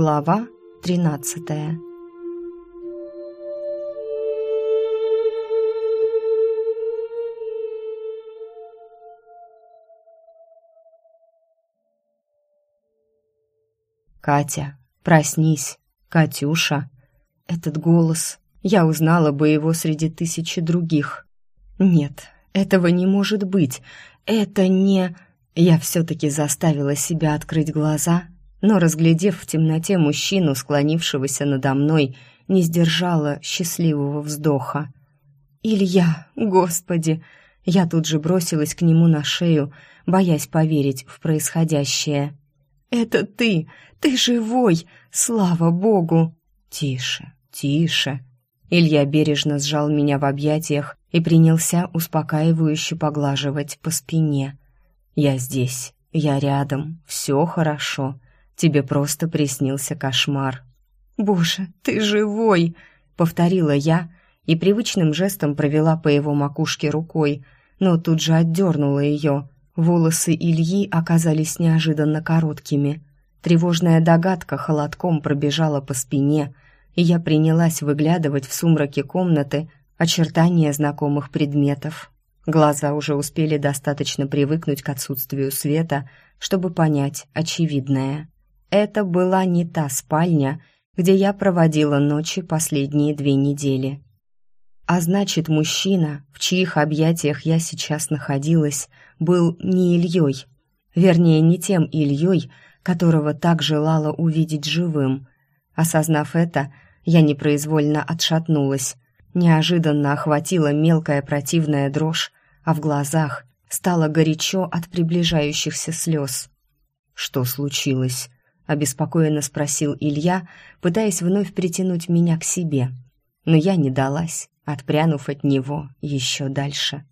Глава тринадцатая «Катя, проснись! Катюша!» Этот голос. Я узнала бы его среди тысячи других. Нет, этого не может быть. Это не... Я все-таки заставила себя открыть глаза, но, разглядев в темноте мужчину, склонившегося надо мной, не сдержала счастливого вздоха. «Илья, господи!» Я тут же бросилась к нему на шею, боясь поверить в происходящее. «Это ты! Ты живой! Слава богу!» «Тише, тише!» Илья бережно сжал меня в объятиях и принялся успокаивающе поглаживать по спине. «Я здесь, я рядом, все хорошо. Тебе просто приснился кошмар». «Боже, ты живой!» — повторила я и привычным жестом провела по его макушке рукой, но тут же отдернула ее — Волосы Ильи оказались неожиданно короткими. Тревожная догадка холодком пробежала по спине, и я принялась выглядывать в сумраке комнаты очертания знакомых предметов. Глаза уже успели достаточно привыкнуть к отсутствию света, чтобы понять очевидное. Это была не та спальня, где я проводила ночи последние две недели. А значит, мужчина, в чьих объятиях я сейчас находилась, был не Ильей. Вернее, не тем Ильей, которого так желала увидеть живым. Осознав это, я непроизвольно отшатнулась. Неожиданно охватила мелкая противная дрожь, а в глазах стало горячо от приближающихся слез. «Что случилось?» — обеспокоенно спросил Илья, пытаясь вновь притянуть меня к себе. Но я не далась отпрянув от него еще дальше.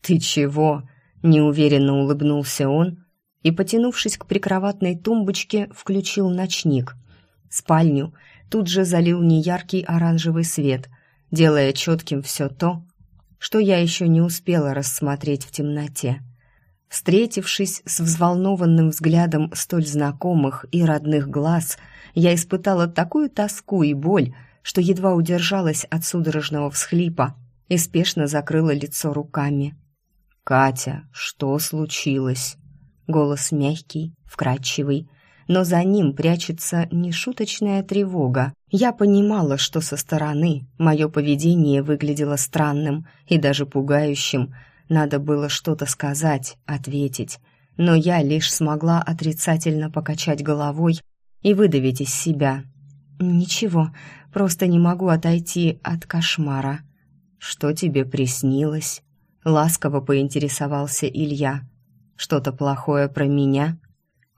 «Ты чего?» — неуверенно улыбнулся он и, потянувшись к прикроватной тумбочке, включил ночник. Спальню тут же залил неяркий оранжевый свет, делая четким все то, что я еще не успела рассмотреть в темноте. Встретившись с взволнованным взглядом столь знакомых и родных глаз, я испытала такую тоску и боль, что едва удержалась от судорожного всхлипа и спешно закрыла лицо руками. «Катя, что случилось?» Голос мягкий, вкрадчивый, но за ним прячется нешуточная тревога. Я понимала, что со стороны мое поведение выглядело странным и даже пугающим. Надо было что-то сказать, ответить, но я лишь смогла отрицательно покачать головой и выдавить из себя. «Ничего, Просто не могу отойти от кошмара. Что тебе приснилось? Ласково поинтересовался Илья. Что-то плохое про меня?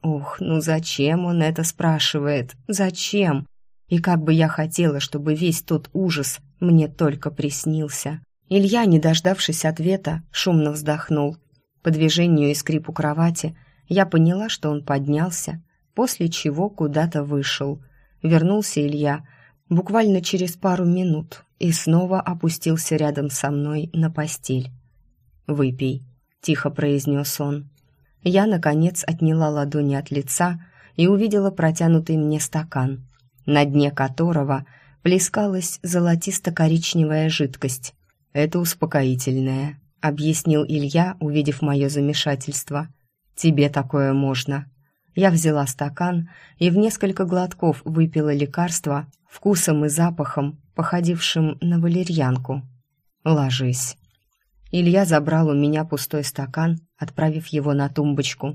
Ух, ну зачем он это спрашивает? Зачем? И как бы я хотела, чтобы весь тот ужас мне только приснился. Илья, не дождавшись ответа, шумно вздохнул. По движению и скрипу кровати я поняла, что он поднялся, после чего куда-то вышел. Вернулся Илья, буквально через пару минут и снова опустился рядом со мной на постель. «Выпей», — тихо произнес он. Я, наконец, отняла ладони от лица и увидела протянутый мне стакан, на дне которого плескалась золотисто-коричневая жидкость. «Это успокоительное», — объяснил Илья, увидев мое замешательство. «Тебе такое можно». Я взяла стакан и в несколько глотков выпила лекарство, вкусом и запахом, походившим на валерьянку. «Ложись». Илья забрал у меня пустой стакан, отправив его на тумбочку.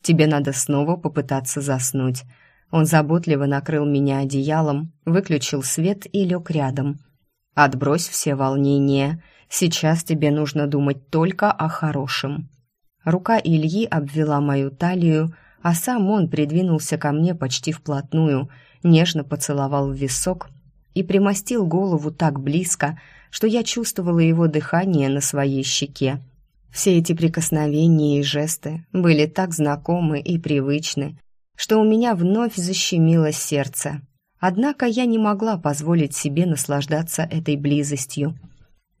«Тебе надо снова попытаться заснуть». Он заботливо накрыл меня одеялом, выключил свет и лег рядом. «Отбрось все волнения. Сейчас тебе нужно думать только о хорошем». Рука Ильи обвела мою талию, а сам он придвинулся ко мне почти вплотную — нежно поцеловал в висок и примостил голову так близко, что я чувствовала его дыхание на своей щеке. Все эти прикосновения и жесты были так знакомы и привычны, что у меня вновь защемило сердце. Однако я не могла позволить себе наслаждаться этой близостью.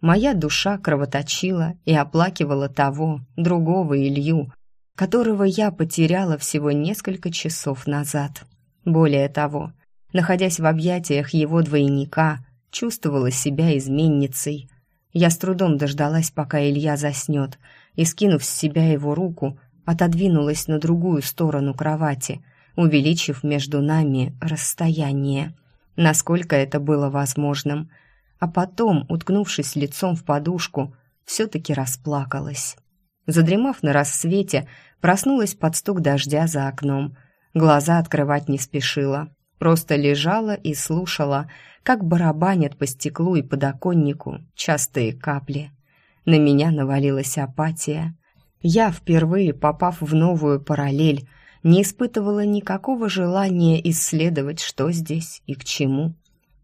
Моя душа кровоточила и оплакивала того, другого Илью, которого я потеряла всего несколько часов назад. Более того, находясь в объятиях его двойника, чувствовала себя изменницей. Я с трудом дождалась, пока Илья заснет, и, скинув с себя его руку, отодвинулась на другую сторону кровати, увеличив между нами расстояние, насколько это было возможным, а потом, уткнувшись лицом в подушку, все-таки расплакалась. Задремав на рассвете, проснулась под стук дождя за окном. Глаза открывать не спешила, просто лежала и слушала, как барабанят по стеклу и подоконнику частые капли. На меня навалилась апатия. Я, впервые попав в новую параллель, не испытывала никакого желания исследовать, что здесь и к чему.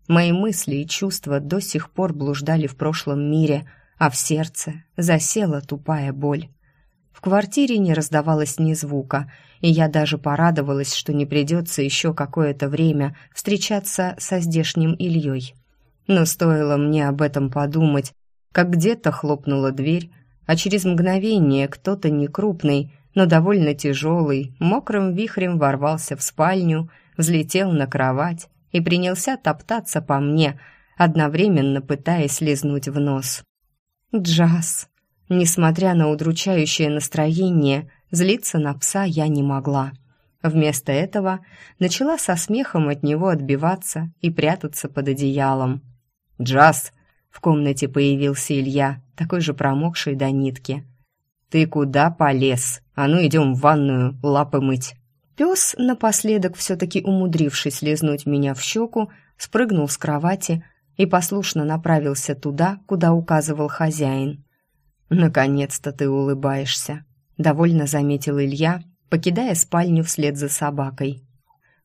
Мои мысли и чувства до сих пор блуждали в прошлом мире, а в сердце засела тупая боль. В квартире не раздавалось ни звука, и я даже порадовалась, что не придется еще какое-то время встречаться со здешним Ильей. Но стоило мне об этом подумать, как где-то хлопнула дверь, а через мгновение кто-то некрупный, но довольно тяжелый, мокрым вихрем ворвался в спальню, взлетел на кровать и принялся топтаться по мне, одновременно пытаясь лизнуть в нос. Джаз. Несмотря на удручающее настроение, злиться на пса я не могла. Вместо этого начала со смехом от него отбиваться и прятаться под одеялом. «Джаз!» — в комнате появился Илья, такой же промокший до нитки. «Ты куда полез? А ну идем в ванную, лапы мыть!» Пес, напоследок все-таки умудрившись лизнуть меня в щеку, спрыгнул с кровати и послушно направился туда, куда указывал хозяин. «Наконец-то ты улыбаешься», — довольно заметил Илья, покидая спальню вслед за собакой.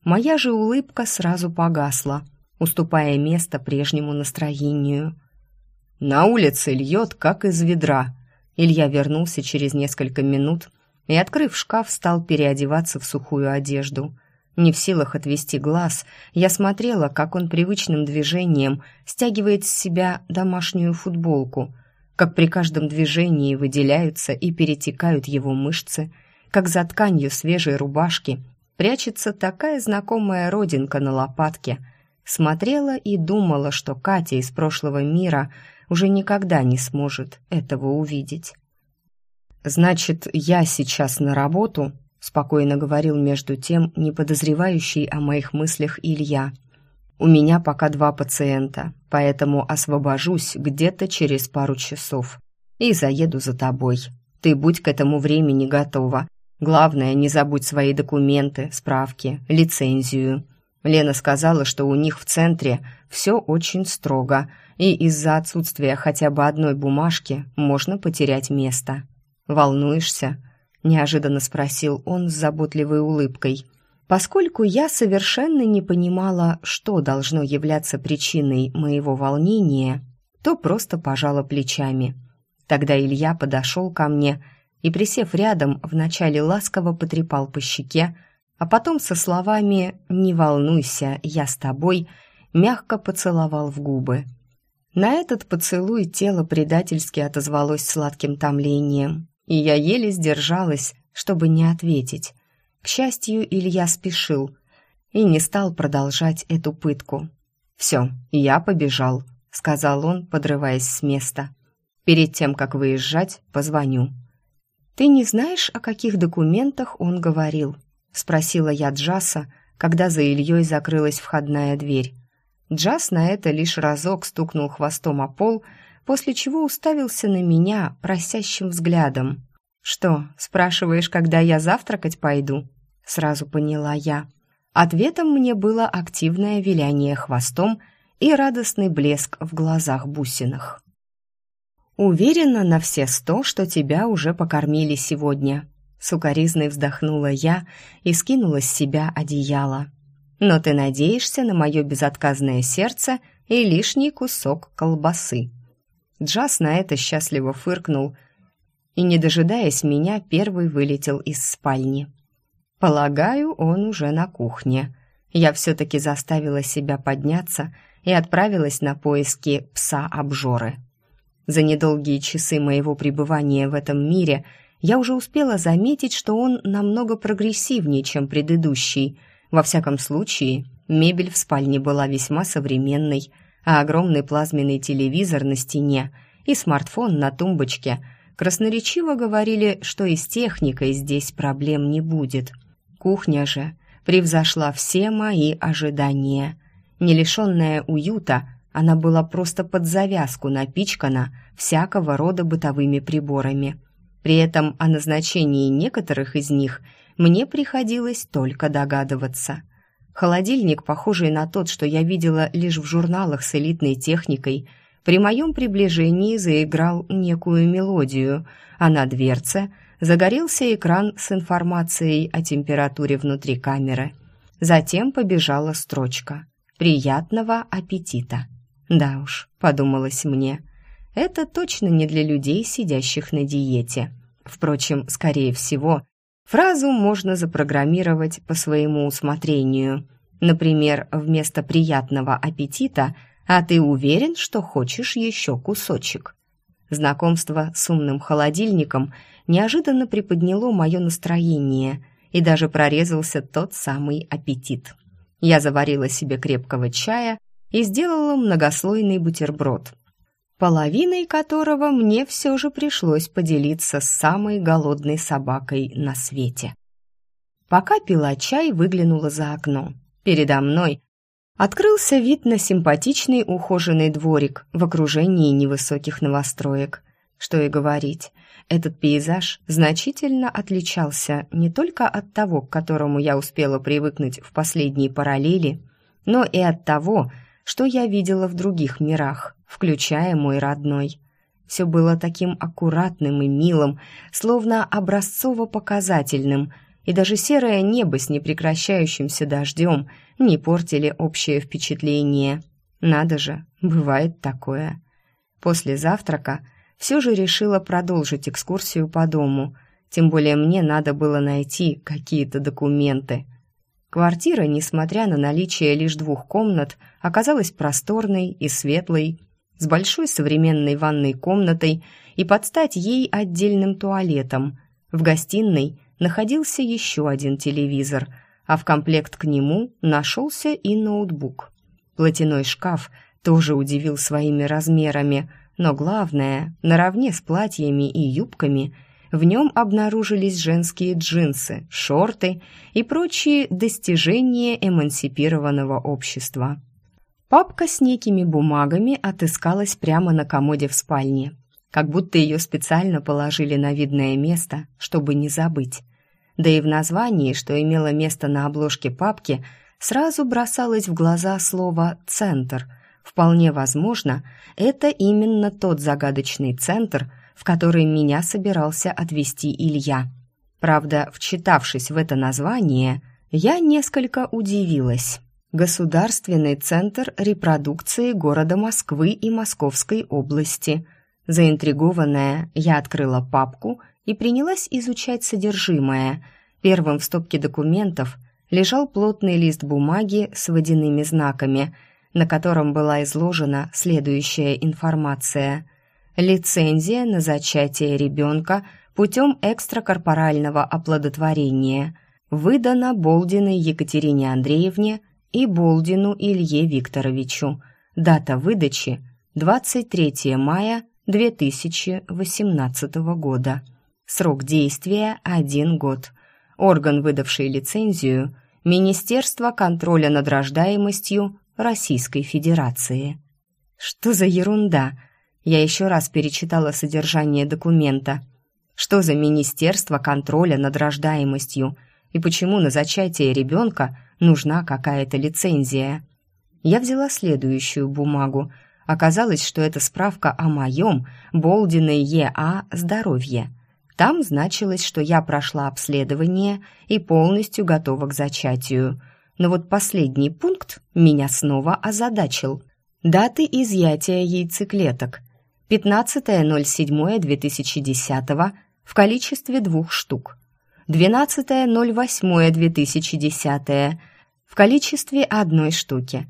Моя же улыбка сразу погасла, уступая место прежнему настроению. «На улице льет, как из ведра», Илья вернулся через несколько минут и, открыв шкаф, стал переодеваться в сухую одежду. Не в силах отвести глаз, я смотрела, как он привычным движением стягивает с себя домашнюю футболку, как при каждом движении выделяются и перетекают его мышцы, как за тканью свежей рубашки прячется такая знакомая родинка на лопатке. Смотрела и думала, что Катя из прошлого мира уже никогда не сможет этого увидеть. «Значит, я сейчас на работу?» — спокойно говорил между тем не подозревающий о моих мыслях Илья. «У меня пока два пациента, поэтому освобожусь где-то через пару часов и заеду за тобой. Ты будь к этому времени готова. Главное, не забудь свои документы, справки, лицензию». Лена сказала, что у них в центре все очень строго, и из-за отсутствия хотя бы одной бумажки можно потерять место. «Волнуешься?» — неожиданно спросил он с заботливой улыбкой. Поскольку я совершенно не понимала, что должно являться причиной моего волнения, то просто пожала плечами. Тогда Илья подошел ко мне и, присев рядом, вначале ласково потрепал по щеке, а потом со словами «Не волнуйся, я с тобой» мягко поцеловал в губы. На этот поцелуй тело предательски отозвалось сладким томлением и я еле сдержалась, чтобы не ответить. К счастью, Илья спешил и не стал продолжать эту пытку. «Все, я побежал», — сказал он, подрываясь с места. «Перед тем, как выезжать, позвоню». «Ты не знаешь, о каких документах он говорил?» — спросила я Джаса, когда за Ильей закрылась входная дверь. Джас на это лишь разок стукнул хвостом о пол после чего уставился на меня просящим взглядом. «Что, спрашиваешь, когда я завтракать пойду?» Сразу поняла я. Ответом мне было активное виляние хвостом и радостный блеск в глазах бусинах. «Уверена на все сто, что тебя уже покормили сегодня», Сукаризной вздохнула я и скинула с себя одеяло. «Но ты надеешься на мое безотказное сердце и лишний кусок колбасы». Джаз на это счастливо фыркнул и, не дожидаясь меня, первый вылетел из спальни. Полагаю, он уже на кухне. Я все-таки заставила себя подняться и отправилась на поиски пса-обжоры. За недолгие часы моего пребывания в этом мире я уже успела заметить, что он намного прогрессивнее, чем предыдущий. Во всяком случае, мебель в спальне была весьма современной, а огромный плазменный телевизор на стене и смартфон на тумбочке красноречиво говорили, что и с техникой здесь проблем не будет. Кухня же превзошла все мои ожидания. Не лишенная уюта, она была просто под завязку напичкана всякого рода бытовыми приборами. При этом о назначении некоторых из них мне приходилось только догадываться. Холодильник, похожий на тот, что я видела лишь в журналах с элитной техникой, при моем приближении заиграл некую мелодию, а на дверце загорелся экран с информацией о температуре внутри камеры. Затем побежала строчка «Приятного аппетита». Да уж, подумалось мне, это точно не для людей, сидящих на диете. Впрочем, скорее всего, фразу можно запрограммировать по своему усмотрению. Например, вместо «приятного аппетита» «А ты уверен, что хочешь еще кусочек?» Знакомство с умным холодильником неожиданно приподняло мое настроение, и даже прорезался тот самый аппетит. Я заварила себе крепкого чая и сделала многослойный бутерброд, половиной которого мне все же пришлось поделиться с самой голодной собакой на свете. Пока пила чай, выглянула за окно. Передо мной открылся вид на симпатичный ухоженный дворик в окружении невысоких новостроек. Что и говорить, этот пейзаж значительно отличался не только от того, к которому я успела привыкнуть в последние параллели, но и от того, что я видела в других мирах, включая мой родной. Все было таким аккуратным и милым, словно образцово-показательным, и даже серое небо с непрекращающимся дождем не портили общее впечатление. Надо же, бывает такое. После завтрака все же решила продолжить экскурсию по дому, тем более мне надо было найти какие-то документы – Квартира, несмотря на наличие лишь двух комнат, оказалась просторной и светлой, с большой современной ванной комнатой и под стать ей отдельным туалетом. В гостиной находился еще один телевизор, а в комплект к нему нашелся и ноутбук. Платяной шкаф тоже удивил своими размерами, но главное, наравне с платьями и юбками – в нем обнаружились женские джинсы, шорты и прочие достижения эмансипированного общества. Папка с некими бумагами отыскалась прямо на комоде в спальне, как будто ее специально положили на видное место, чтобы не забыть. Да и в названии, что имело место на обложке папки, сразу бросалось в глаза слово «центр». Вполне возможно, это именно тот загадочный центр, в который меня собирался отвезти Илья. Правда, вчитавшись в это название, я несколько удивилась. Государственный центр репродукции города Москвы и Московской области. Заинтригованная, я открыла папку и принялась изучать содержимое. Первым в стопке документов лежал плотный лист бумаги с водяными знаками, на котором была изложена следующая информация – лицензия на зачатие ребенка путем экстракорпорального оплодотворения выдана Болдиной Екатерине Андреевне и Болдину Илье Викторовичу. Дата выдачи 23 мая 2018 года. Срок действия – один год. Орган, выдавший лицензию – Министерство контроля над рождаемостью Российской Федерации. Что за ерунда? Я еще раз перечитала содержание документа. Что за Министерство контроля над рождаемостью и почему на зачатие ребенка нужна какая-то лицензия? Я взяла следующую бумагу. Оказалось, что это справка о моем Болдиной ЕА здоровье. Там значилось, что я прошла обследование и полностью готова к зачатию. Но вот последний пункт меня снова озадачил. Даты изъятия яйцеклеток – 15.07.2010 в количестве двух штук, 12.08.2010 в количестве одной штуки,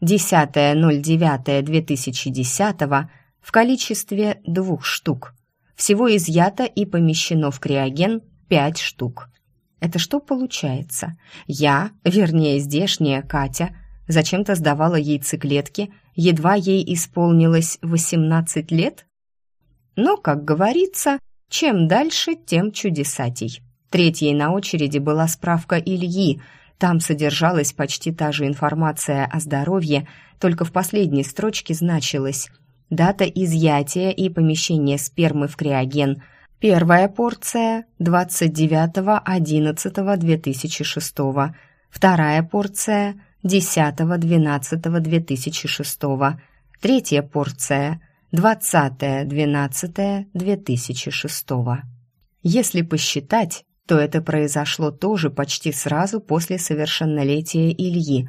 10.09.2010 в количестве двух штук. Всего изъято и помещено в криоген 5 штук. Это что получается? Я, вернее, здешняя Катя, зачем-то сдавала яйцеклетки, едва ей исполнилось 18 лет? Но, как говорится, чем дальше, тем чудесатей. Третьей на очереди была справка Ильи. Там содержалась почти та же информация о здоровье, только в последней строчке значилось дата изъятия и помещения спермы в криоген. Первая порция 29.11.2006. Вторая порция 10.12.2006. Третья порция 20.12.2006. Если посчитать, то это произошло тоже почти сразу после совершеннолетия Ильи.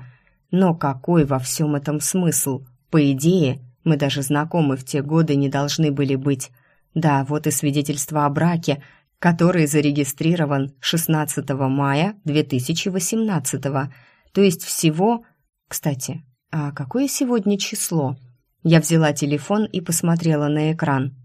Но какой во всем этом смысл? По идее, мы даже знакомы в те годы не должны были быть. Да, вот и свидетельство о браке, который зарегистрирован 16 мая 2018 то есть всего... Кстати, а какое сегодня число? Я взяла телефон и посмотрела на экран.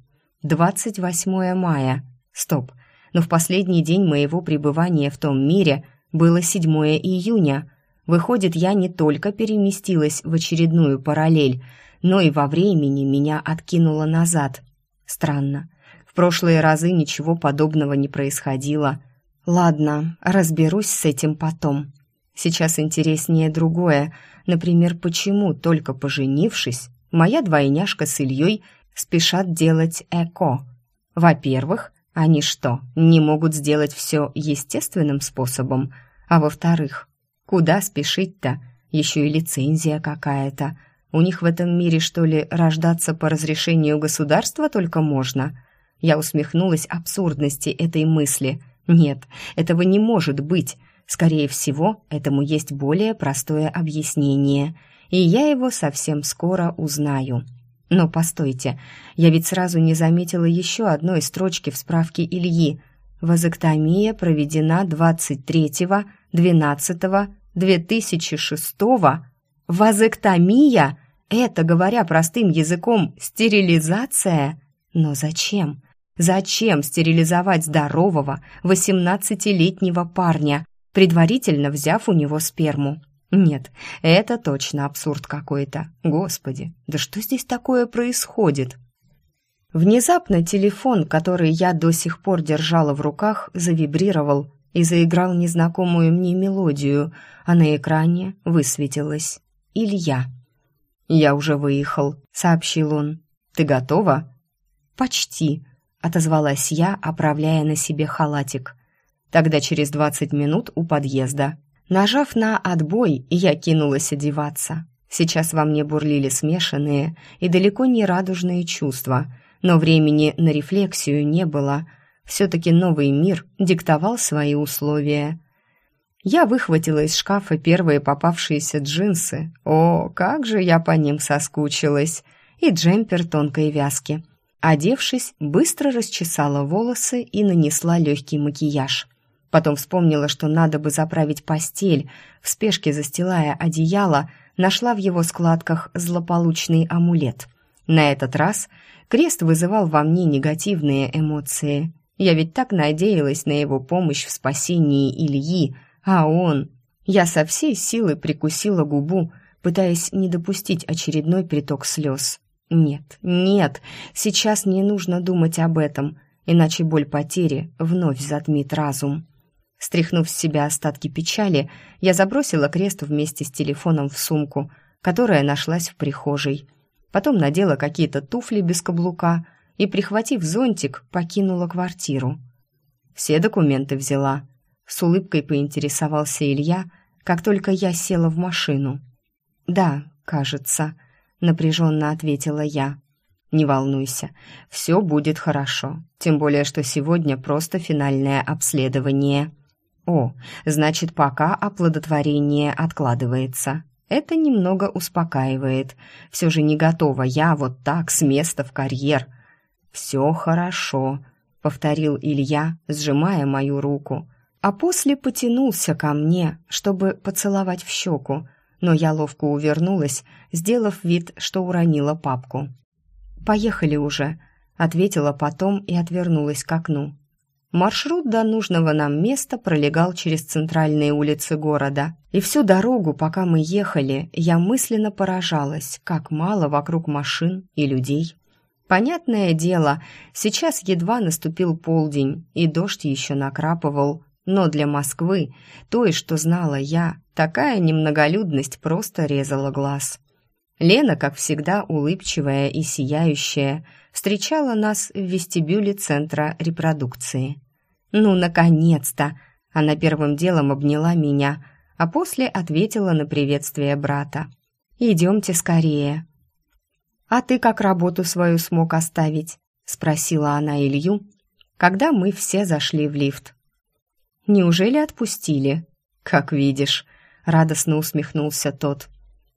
28 мая. Стоп. Но в последний день моего пребывания в том мире было 7 июня. Выходит, я не только переместилась в очередную параллель, но и во времени меня откинуло назад. Странно. В прошлые разы ничего подобного не происходило. Ладно, разберусь с этим потом. Сейчас интереснее другое. Например, почему, только поженившись, моя двойняшка с Ильей спешат делать ЭКО. Во-первых, они что, не могут сделать все естественным способом? А во-вторых, куда спешить-то? Еще и лицензия какая-то. У них в этом мире, что ли, рождаться по разрешению государства только можно? Я усмехнулась абсурдности этой мысли. Нет, этого не может быть. Скорее всего, этому есть более простое объяснение – и я его совсем скоро узнаю. Но постойте, я ведь сразу не заметила еще одной строчки в справке Ильи. Вазоктомия проведена 23.12.2006. Вазоктомия? Это, говоря простым языком, стерилизация? Но зачем? Зачем стерилизовать здорового 18-летнего парня, предварительно взяв у него сперму? Нет, это точно абсурд какой-то. Господи, да что здесь такое происходит? Внезапно телефон, который я до сих пор держала в руках, завибрировал и заиграл незнакомую мне мелодию, а на экране высветилось «Илья». «Я уже выехал», — сообщил он. «Ты готова?» «Почти», — отозвалась я, оправляя на себе халатик. «Тогда через двадцать минут у подъезда», Нажав на «отбой», я кинулась одеваться. Сейчас во мне бурлили смешанные и далеко не радужные чувства, но времени на рефлексию не было. Все-таки новый мир диктовал свои условия. Я выхватила из шкафа первые попавшиеся джинсы. О, как же я по ним соскучилась! И джемпер тонкой вязки. Одевшись, быстро расчесала волосы и нанесла легкий макияж. Потом вспомнила, что надо бы заправить постель. В спешке застилая одеяло, нашла в его складках злополучный амулет. На этот раз крест вызывал во мне негативные эмоции. Я ведь так надеялась на его помощь в спасении Ильи, а он... Я со всей силы прикусила губу, пытаясь не допустить очередной приток слез. Нет, нет, сейчас не нужно думать об этом, иначе боль потери вновь затмит разум. Стряхнув с себя остатки печали, я забросила крест вместе с телефоном в сумку, которая нашлась в прихожей. Потом надела какие-то туфли без каблука и, прихватив зонтик, покинула квартиру. Все документы взяла. С улыбкой поинтересовался Илья, как только я села в машину. «Да, кажется», — напряженно ответила я. «Не волнуйся, все будет хорошо, тем более, что сегодня просто финальное обследование». О, значит, пока оплодотворение откладывается. Это немного успокаивает. Все же не готова я вот так с места в карьер. «Все хорошо», — повторил Илья, сжимая мою руку. А после потянулся ко мне, чтобы поцеловать в щеку, но я ловко увернулась, сделав вид, что уронила папку. «Поехали уже», — ответила потом и отвернулась к окну. Маршрут до нужного нам места пролегал через центральные улицы города. И всю дорогу, пока мы ехали, я мысленно поражалась, как мало вокруг машин и людей. Понятное дело, сейчас едва наступил полдень, и дождь еще накрапывал, но для Москвы, той, что знала я, такая немноголюдность просто резала глаз. Лена, как всегда улыбчивая и сияющая, встречала нас в вестибюле центра репродукции. «Ну, наконец-то!» Она первым делом обняла меня, а после ответила на приветствие брата. «Идемте скорее». «А ты как работу свою смог оставить?» — спросила она Илью, когда мы все зашли в лифт. «Неужели отпустили?» «Как видишь», — радостно усмехнулся тот.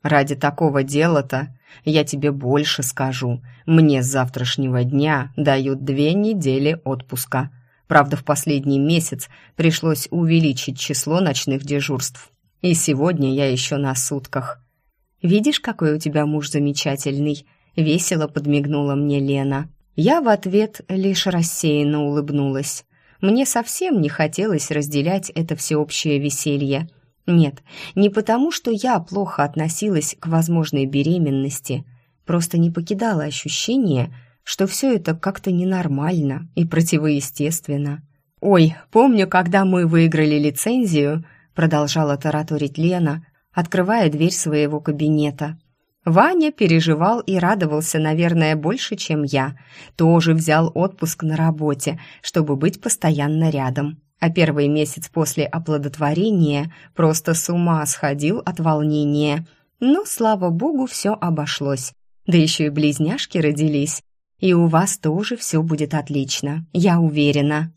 «Ради такого дела-то я тебе больше скажу. Мне с завтрашнего дня дают две недели отпуска. Правда, в последний месяц пришлось увеличить число ночных дежурств. И сегодня я еще на сутках. Видишь, какой у тебя муж замечательный?» Весело подмигнула мне Лена. Я в ответ лишь рассеянно улыбнулась. Мне совсем не хотелось разделять это всеобщее веселье. Нет, не потому, что я плохо относилась к возможной беременности, просто не покидало ощущение, что все это как-то ненормально и противоестественно. «Ой, помню, когда мы выиграли лицензию», продолжала тараторить Лена, открывая дверь своего кабинета. Ваня переживал и радовался, наверное, больше, чем я. Тоже взял отпуск на работе, чтобы быть постоянно рядом. А первый месяц после оплодотворения просто с ума сходил от волнения. Но, слава богу, все обошлось. Да еще и близняшки родились. И у вас тоже все будет отлично, я уверена.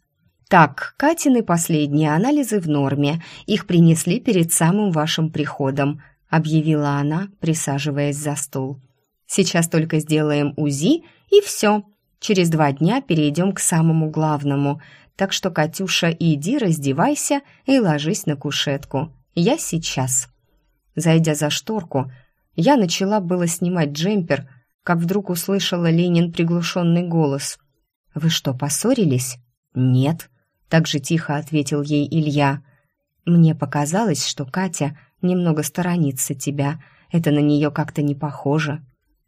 Так, Катины последние анализы в норме. Их принесли перед самым вашим приходом – объявила она, присаживаясь за стол. «Сейчас только сделаем УЗИ, и все. Через два дня перейдем к самому главному. Так что, Катюша, иди раздевайся и ложись на кушетку. Я сейчас». Зайдя за шторку, я начала было снимать джемпер, как вдруг услышала Ленин приглушенный голос. «Вы что, поссорились?» «Нет», — так же тихо ответил ей Илья. Мне показалось, что Катя немного сторонится тебя. Это на нее как-то не похоже.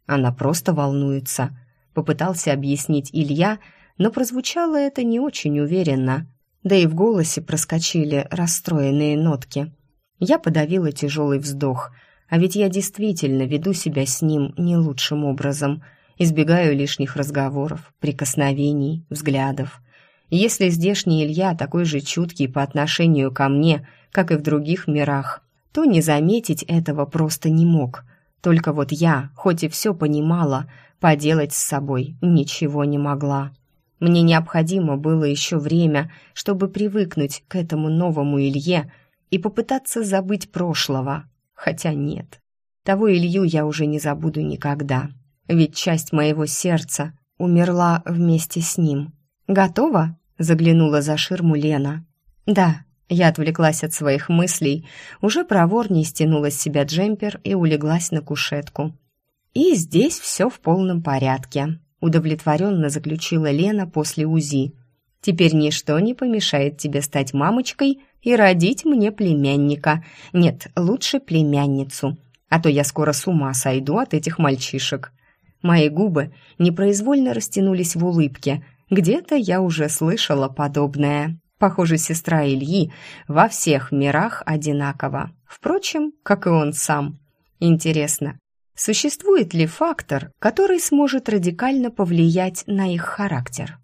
Она просто волнуется. Попытался объяснить Илья, но прозвучало это не очень уверенно. Да и в голосе проскочили расстроенные нотки. Я подавила тяжелый вздох, а ведь я действительно веду себя с ним не лучшим образом. Избегаю лишних разговоров, прикосновений, взглядов. Если здешний Илья такой же чуткий по отношению ко мне, как и в других мирах, то не заметить этого просто не мог. Только вот я, хоть и все понимала, поделать с собой ничего не могла. Мне необходимо было еще время, чтобы привыкнуть к этому новому Илье и попытаться забыть прошлого. Хотя нет, того Илью я уже не забуду никогда. Ведь часть моего сердца умерла вместе с ним. «Готова?» — заглянула за ширму Лена. «Да», я отвлеклась от своих мыслей, уже проворней стянула с себя джемпер и улеглась на кушетку. «И здесь все в полном порядке», — удовлетворенно заключила Лена после УЗИ. «Теперь ничто не помешает тебе стать мамочкой и родить мне племянника. Нет, лучше племянницу, а то я скоро с ума сойду от этих мальчишек». Мои губы непроизвольно растянулись в улыбке. Где-то я уже слышала подобное. Похоже, сестра Ильи во всех мирах одинакова. Впрочем, как и он сам. Интересно, существует ли фактор, который сможет радикально повлиять на их характер?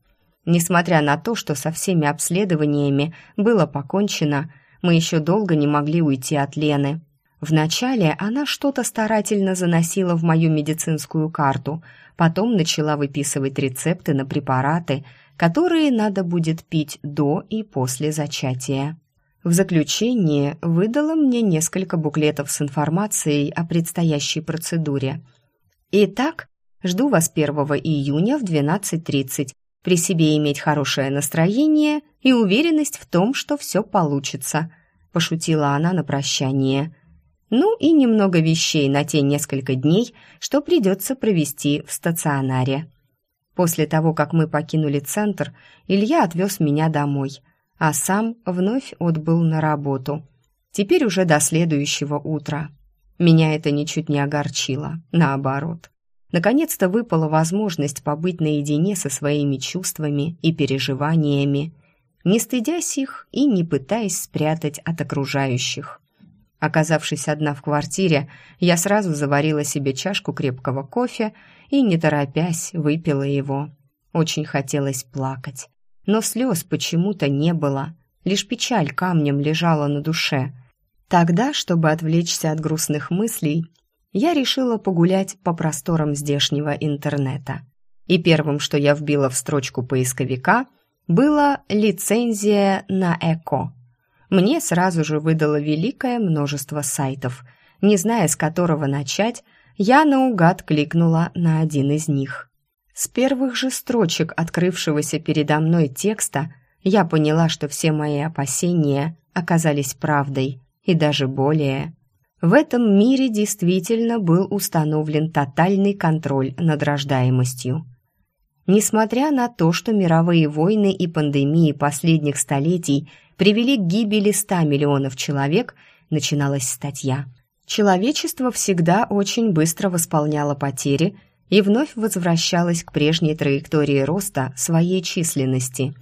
Несмотря на то, что со всеми обследованиями было покончено, мы еще долго не могли уйти от Лены. Вначале она что-то старательно заносила в мою медицинскую карту, потом начала выписывать рецепты на препараты – которые надо будет пить до и после зачатия. В заключение выдала мне несколько буклетов с информацией о предстоящей процедуре. Итак, жду вас 1 июня в 12.30. При себе иметь хорошее настроение и уверенность в том, что все получится, пошутила она на прощание. Ну и немного вещей на те несколько дней, что придется провести в стационаре. После того, как мы покинули центр, Илья отвез меня домой, а сам вновь отбыл на работу. Теперь уже до следующего утра. Меня это ничуть не огорчило, наоборот. Наконец-то выпала возможность побыть наедине со своими чувствами и переживаниями, не стыдясь их и не пытаясь спрятать от окружающих. Оказавшись одна в квартире, я сразу заварила себе чашку крепкого кофе и, не торопясь, выпила его. Очень хотелось плакать, но слез почему-то не было, лишь печаль камнем лежала на душе. Тогда, чтобы отвлечься от грустных мыслей, я решила погулять по просторам здешнего интернета. И первым, что я вбила в строчку поисковика, было «лицензия на ЭКО». Мне сразу же выдало великое множество сайтов. Не зная, с которого начать, я наугад кликнула на один из них. С первых же строчек открывшегося передо мной текста я поняла, что все мои опасения оказались правдой, и даже более. В этом мире действительно был установлен тотальный контроль над рождаемостью. Несмотря на то, что мировые войны и пандемии последних столетий привели к гибели 100 миллионов человек, начиналась статья. Человечество всегда очень быстро восполняло потери и вновь возвращалось к прежней траектории роста своей численности.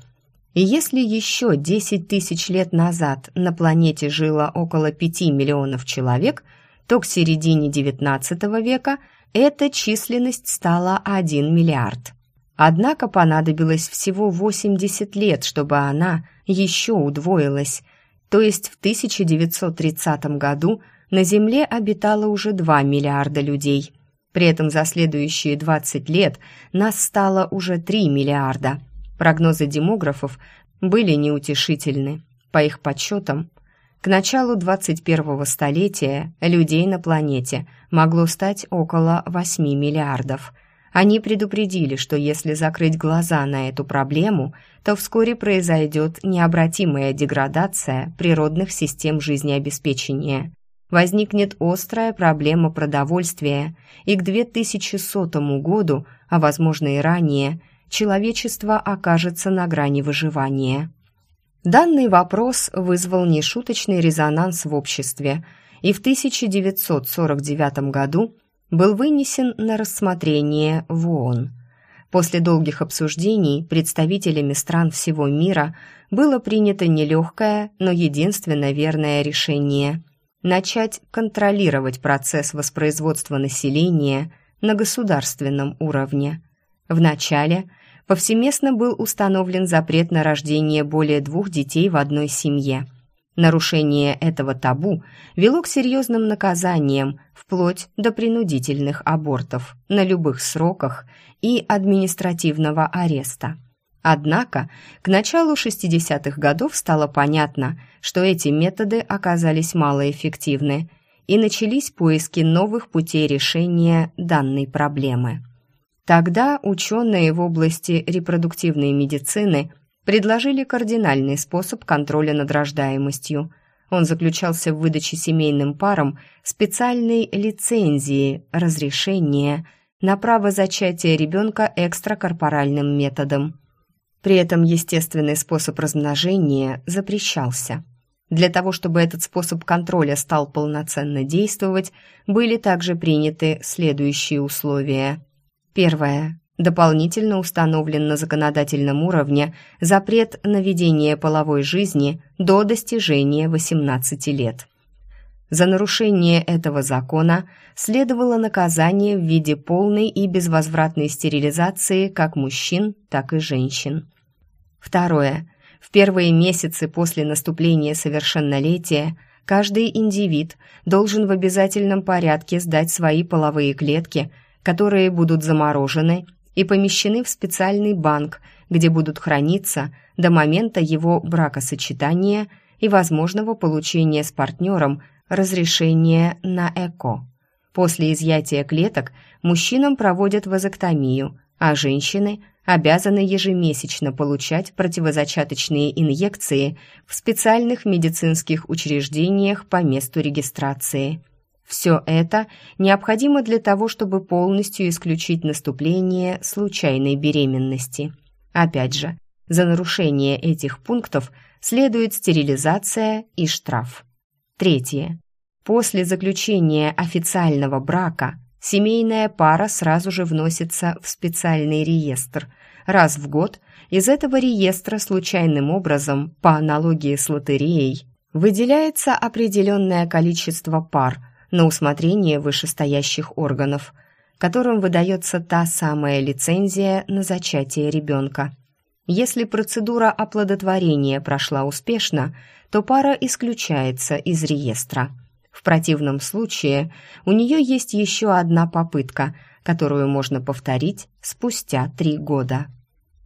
И если еще 10 тысяч лет назад на планете жило около 5 миллионов человек, то к середине XIX века эта численность стала 1 миллиард. Однако понадобилось всего 80 лет, чтобы она еще удвоилась. То есть в 1930 году на Земле обитало уже 2 миллиарда людей. При этом за следующие 20 лет нас стало уже 3 миллиарда. Прогнозы демографов были неутешительны. По их подсчетам, к началу 21-го столетия людей на планете могло стать около 8 миллиардов – они предупредили, что если закрыть глаза на эту проблему, то вскоре произойдет необратимая деградация природных систем жизнеобеспечения. Возникнет острая проблема продовольствия, и к 2100 году, а возможно и ранее, человечество окажется на грани выживания. Данный вопрос вызвал нешуточный резонанс в обществе, и в 1949 году был вынесен на рассмотрение в ООН. После долгих обсуждений представителями стран всего мира было принято нелегкое, но единственно верное решение – начать контролировать процесс воспроизводства населения на государственном уровне. Вначале повсеместно был установлен запрет на рождение более двух детей в одной семье – Нарушение этого табу вело к серьезным наказаниям, вплоть до принудительных абортов на любых сроках и административного ареста. Однако к началу 60-х годов стало понятно, что эти методы оказались малоэффективны, и начались поиски новых путей решения данной проблемы. Тогда ученые в области репродуктивной медицины – предложили кардинальный способ контроля над рождаемостью. Он заключался в выдаче семейным парам специальной лицензии, разрешения на право зачатия ребенка экстракорпоральным методом. При этом естественный способ размножения запрещался. Для того, чтобы этот способ контроля стал полноценно действовать, были также приняты следующие условия. Первое. Дополнительно установлен на законодательном уровне запрет на ведение половой жизни до достижения 18 лет. За нарушение этого закона следовало наказание в виде полной и безвозвратной стерилизации как мужчин, так и женщин. Второе. В первые месяцы после наступления совершеннолетия каждый индивид должен в обязательном порядке сдать свои половые клетки, которые будут заморожены и помещены в специальный банк, где будут храниться до момента его бракосочетания и возможного получения с партнером разрешения на ЭКО. После изъятия клеток мужчинам проводят вазоктомию, а женщины обязаны ежемесячно получать противозачаточные инъекции в специальных медицинских учреждениях по месту регистрации. Все это необходимо для того, чтобы полностью исключить наступление случайной беременности. Опять же, за нарушение этих пунктов следует стерилизация и штраф. Третье. После заключения официального брака семейная пара сразу же вносится в специальный реестр. Раз в год из этого реестра случайным образом, по аналогии с лотереей, выделяется определенное количество пар на усмотрение вышестоящих органов, которым выдается та самая лицензия на зачатие ребенка. Если процедура оплодотворения прошла успешно, то пара исключается из реестра. В противном случае у нее есть еще одна попытка, которую можно повторить спустя три года.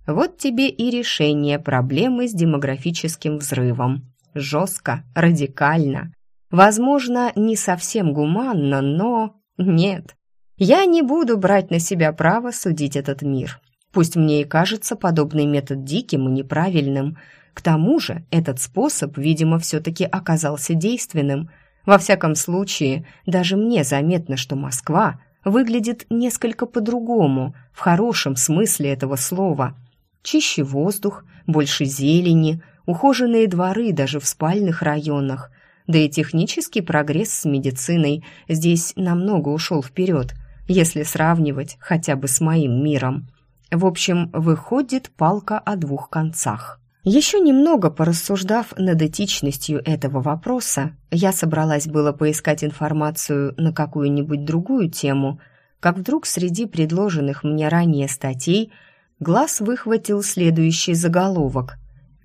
Вот тебе и решение проблемы с демографическим взрывом. Жестко, радикально. Возможно, не совсем гуманно, но... Нет. Я не буду брать на себя право судить этот мир. Пусть мне и кажется подобный метод диким и неправильным. К тому же этот способ, видимо, все-таки оказался действенным. Во всяком случае, даже мне заметно, что Москва выглядит несколько по-другому, в хорошем смысле этого слова. Чище воздух, больше зелени, ухоженные дворы даже в спальных районах. Да и технический прогресс с медициной здесь намного ушел вперед, если сравнивать хотя бы с моим миром. В общем, выходит палка о двух концах. Еще немного порассуждав над этичностью этого вопроса, я собралась было поискать информацию на какую-нибудь другую тему, как вдруг среди предложенных мне ранее статей глаз выхватил следующий заголовок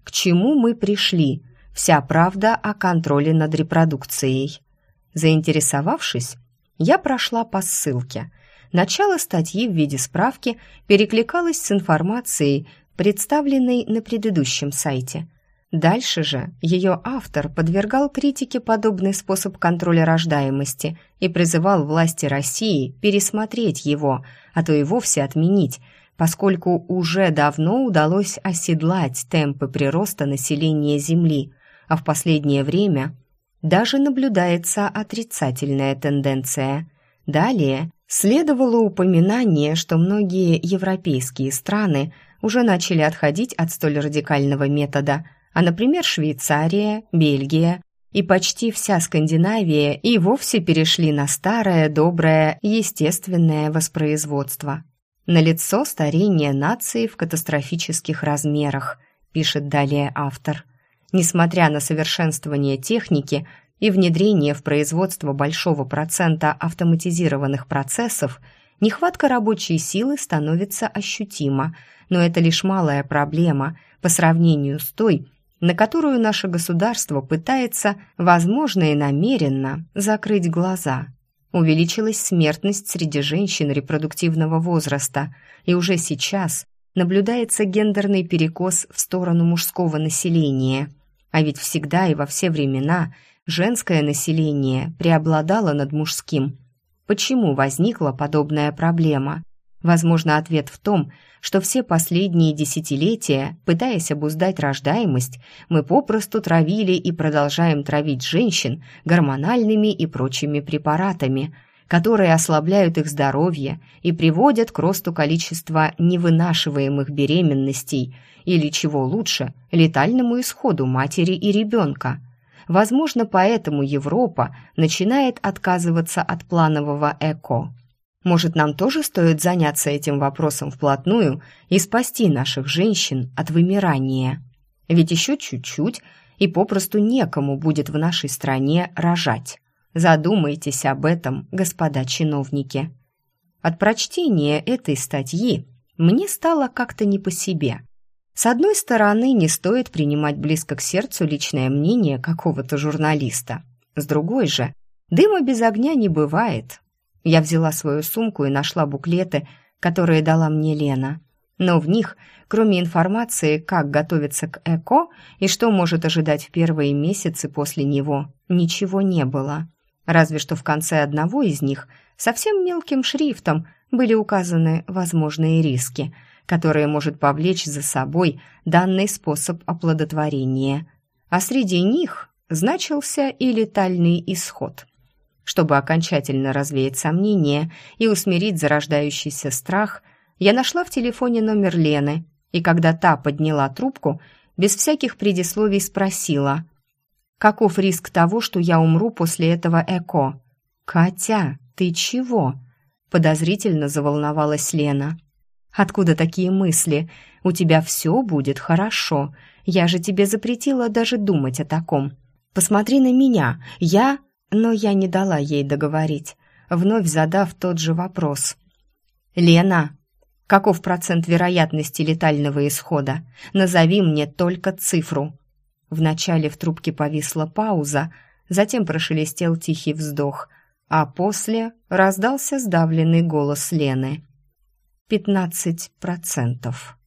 «К чему мы пришли? Вся правда о контроле над репродукцией». Заинтересовавшись, я прошла по ссылке – Начало статьи в виде справки перекликалось с информацией, представленной на предыдущем сайте. Дальше же ее автор подвергал критике подобный способ контроля рождаемости и призывал власти России пересмотреть его, а то и вовсе отменить, поскольку уже давно удалось оседлать темпы прироста населения Земли, а в последнее время даже наблюдается отрицательная тенденция. Далее Следовало упоминание, что многие европейские страны уже начали отходить от столь радикального метода, а, например, Швейцария, Бельгия и почти вся Скандинавия и вовсе перешли на старое, доброе, естественное воспроизводство. Налицо старение нации в катастрофических размерах, пишет далее автор. Несмотря на совершенствование техники, и внедрение в производство большого процента автоматизированных процессов, нехватка рабочей силы становится ощутима, но это лишь малая проблема по сравнению с той, на которую наше государство пытается, возможно и намеренно, закрыть глаза. Увеличилась смертность среди женщин репродуктивного возраста, и уже сейчас наблюдается гендерный перекос в сторону мужского населения. А ведь всегда и во все времена – женское население преобладало над мужским. Почему возникла подобная проблема? Возможно, ответ в том, что все последние десятилетия, пытаясь обуздать рождаемость, мы попросту травили и продолжаем травить женщин гормональными и прочими препаратами, которые ослабляют их здоровье и приводят к росту количества невынашиваемых беременностей или, чего лучше, летальному исходу матери и ребенка – Возможно, поэтому Европа начинает отказываться от планового ЭКО. Может, нам тоже стоит заняться этим вопросом вплотную и спасти наших женщин от вымирания? Ведь еще чуть-чуть, и попросту некому будет в нашей стране рожать. Задумайтесь об этом, господа чиновники. От прочтения этой статьи мне стало как-то не по себе – с одной стороны, не стоит принимать близко к сердцу личное мнение какого-то журналиста. С другой же, дыма без огня не бывает. Я взяла свою сумку и нашла буклеты, которые дала мне Лена. Но в них, кроме информации, как готовиться к ЭКО и что может ожидать в первые месяцы после него, ничего не было. Разве что в конце одного из них совсем мелким шрифтом были указаны возможные риски – которое может повлечь за собой данный способ оплодотворения. А среди них значился и летальный исход. Чтобы окончательно развеять сомнения и усмирить зарождающийся страх, я нашла в телефоне номер Лены, и когда та подняла трубку, без всяких предисловий спросила, «Каков риск того, что я умру после этого ЭКО?» «Катя, ты чего?» Подозрительно заволновалась Лена. «Откуда такие мысли? У тебя все будет хорошо. Я же тебе запретила даже думать о таком. Посмотри на меня. Я...» Но я не дала ей договорить, вновь задав тот же вопрос. «Лена, каков процент вероятности летального исхода? Назови мне только цифру». Вначале в трубке повисла пауза, затем прошелестел тихий вздох, а после раздался сдавленный голос Лены. «Пятнадцать процентов».